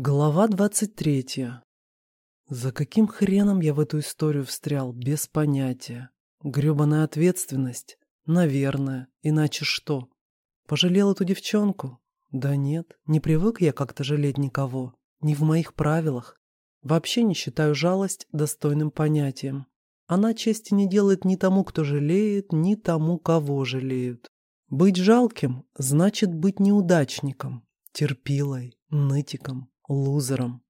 Глава двадцать третья. За каким хреном я в эту историю встрял, без понятия. Грёбаная ответственность? Наверное. Иначе что? Пожалел эту девчонку? Да нет, не привык я как-то жалеть никого. Не в моих правилах. Вообще не считаю жалость достойным понятием. Она чести не делает ни тому, кто жалеет, ни тому, кого жалеют. Быть жалким значит быть неудачником, терпилой, нытиком, лузером.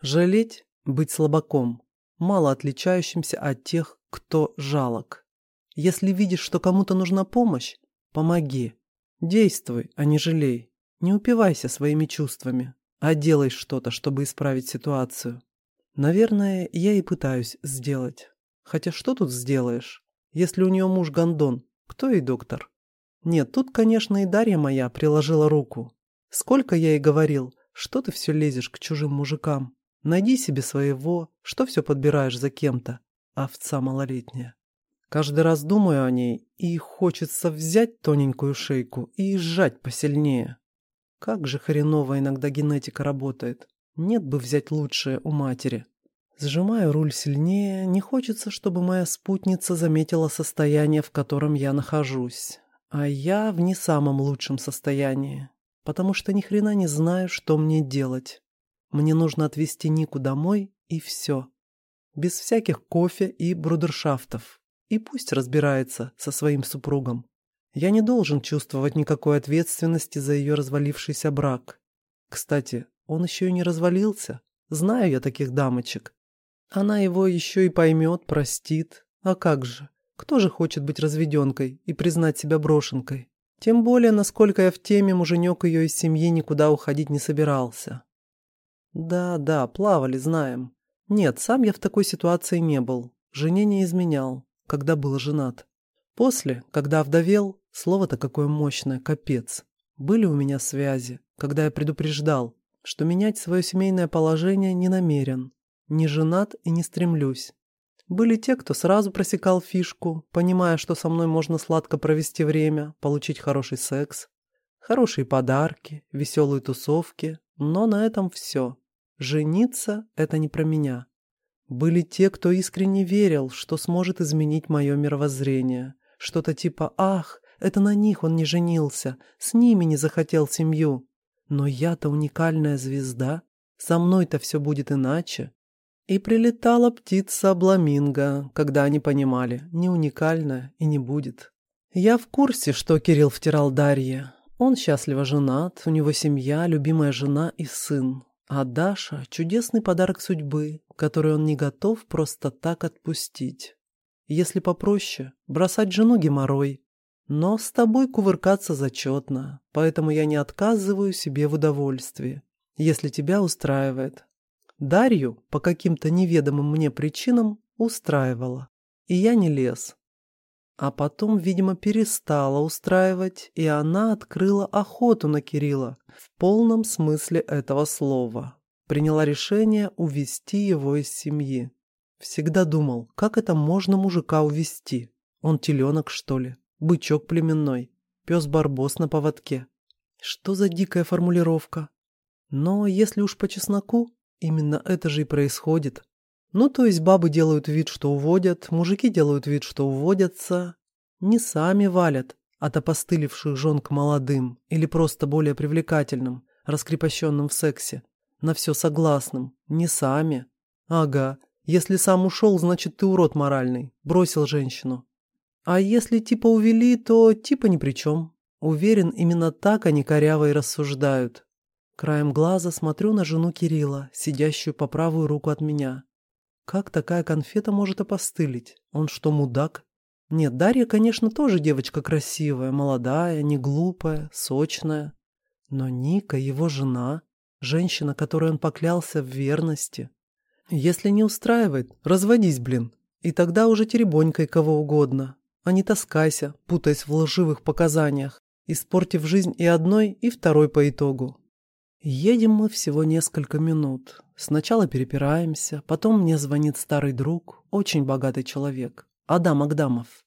Жалеть – быть слабаком, мало отличающимся от тех, кто жалок. Если видишь, что кому-то нужна помощь, помоги. Действуй, а не жалей. Не упивайся своими чувствами, а делай что-то, чтобы исправить ситуацию. Наверное, я и пытаюсь сделать. Хотя что тут сделаешь? Если у нее муж гондон, кто ей доктор? Нет, тут, конечно, и Дарья моя приложила руку. Сколько я ей говорил, что ты все лезешь к чужим мужикам? Найди себе своего, что все подбираешь за кем-то, овца малолетняя. Каждый раз думаю о ней, и хочется взять тоненькую шейку и сжать посильнее. Как же хреново иногда генетика работает. Нет бы взять лучшее у матери. Сжимаю руль сильнее, не хочется, чтобы моя спутница заметила состояние, в котором я нахожусь. А я в не самом лучшем состоянии потому что ни хрена не знаю, что мне делать. Мне нужно отвезти Нику домой, и все. Без всяких кофе и брудершафтов. И пусть разбирается со своим супругом. Я не должен чувствовать никакой ответственности за ее развалившийся брак. Кстати, он еще и не развалился. Знаю я таких дамочек. Она его еще и поймет, простит. А как же? Кто же хочет быть разведенкой и признать себя брошенкой? Тем более, насколько я в теме, муженек ее из семьи никуда уходить не собирался. Да, да, плавали, знаем. Нет, сам я в такой ситуации не был. Жене не изменял, когда был женат. После, когда овдовел, слово-то какое мощное, капец. Были у меня связи, когда я предупреждал, что менять свое семейное положение не намерен. Не женат и не стремлюсь. Были те, кто сразу просекал фишку, понимая, что со мной можно сладко провести время, получить хороший секс, хорошие подарки, веселые тусовки, но на этом все. Жениться – это не про меня. Были те, кто искренне верил, что сможет изменить мое мировоззрение. Что-то типа «Ах, это на них он не женился, с ними не захотел семью». Но я-то уникальная звезда, со мной-то все будет иначе. И прилетала птица Бламинго, когда они понимали, не уникально и не будет. Я в курсе, что Кирилл втирал Дарье. Он счастливо женат, у него семья, любимая жена и сын. А Даша – чудесный подарок судьбы, который он не готов просто так отпустить. Если попроще, бросать жену геморрой. Но с тобой кувыркаться зачетно, поэтому я не отказываю себе в удовольствии, если тебя устраивает. Дарью по каким-то неведомым мне причинам устраивала, и я не лез. А потом, видимо, перестала устраивать, и она открыла охоту на Кирилла в полном смысле этого слова. Приняла решение увести его из семьи. Всегда думал, как это можно мужика увести? Он теленок, что ли? Бычок племенной? Пес-барбос на поводке? Что за дикая формулировка? Но если уж по чесноку, Именно это же и происходит. Ну, то есть бабы делают вид, что уводят, мужики делают вид, что уводятся. Не сами валят от опостылевших жен к молодым или просто более привлекательным, раскрепощенным в сексе. На все согласным. Не сами. Ага. Если сам ушел, значит ты урод моральный. Бросил женщину. А если типа увели, то типа ни при чем. Уверен, именно так они коряво и рассуждают. Краем глаза смотрю на жену Кирилла, сидящую по правую руку от меня. Как такая конфета может опостылить? Он что, мудак? Нет, Дарья, конечно, тоже девочка красивая, молодая, не глупая, сочная. Но Ника, его жена, женщина, которой он поклялся в верности. Если не устраивает, разводись, блин. И тогда уже теребонькой кого угодно. А не таскайся, путаясь в лживых показаниях, испортив жизнь и одной, и второй по итогу. Едем мы всего несколько минут. Сначала перепираемся, потом мне звонит старый друг, очень богатый человек, Адам Агдамов.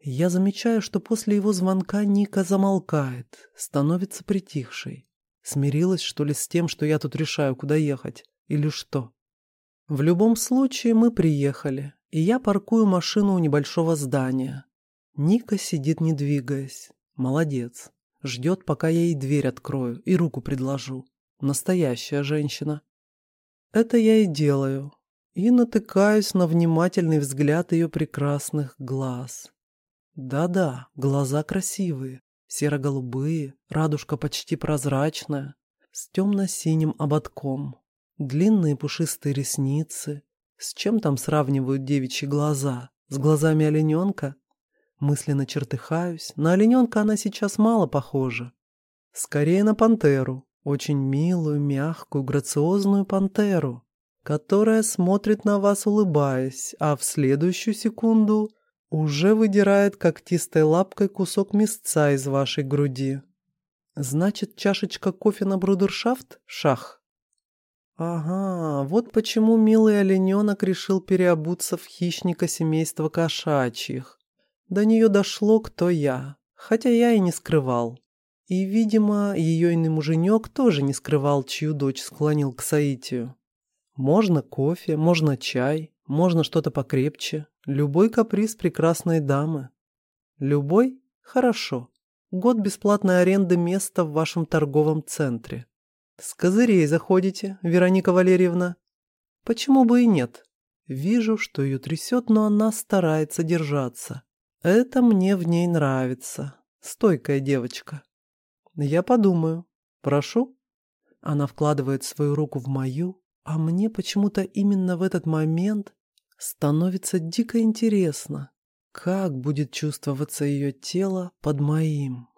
Я замечаю, что после его звонка Ника замолкает, становится притихшей. Смирилась, что ли, с тем, что я тут решаю, куда ехать? Или что? В любом случае, мы приехали, и я паркую машину у небольшого здания. Ника сидит, не двигаясь. Молодец. Ждет, пока я ей дверь открою и руку предложу. Настоящая женщина. Это я и делаю. И натыкаюсь на внимательный взгляд ее прекрасных глаз. Да-да, глаза красивые, серо-голубые, радужка почти прозрачная, с темно-синим ободком, длинные пушистые ресницы. С чем там сравнивают девичьи глаза? С глазами олененка? Мысленно чертыхаюсь, на олененка она сейчас мало похожа. Скорее на пантеру, очень милую, мягкую, грациозную пантеру, которая смотрит на вас, улыбаясь, а в следующую секунду уже выдирает когтистой лапкой кусок мясца из вашей груди. Значит, чашечка кофе на брудершафт? Шах. Ага, вот почему милый олененок решил переобуться в хищника семейства кошачьих. До нее дошло, кто я, хотя я и не скрывал. И, видимо, ее иный муженек тоже не скрывал, чью дочь склонил к соитию. Можно кофе, можно чай, можно что-то покрепче. Любой каприз прекрасной дамы. Любой? Хорошо. Год бесплатной аренды места в вашем торговом центре. С козырей заходите, Вероника Валерьевна? Почему бы и нет? Вижу, что ее трясет, но она старается держаться. Это мне в ней нравится. Стойкая девочка. Я подумаю. Прошу. Она вкладывает свою руку в мою, а мне почему-то именно в этот момент становится дико интересно, как будет чувствоваться ее тело под моим.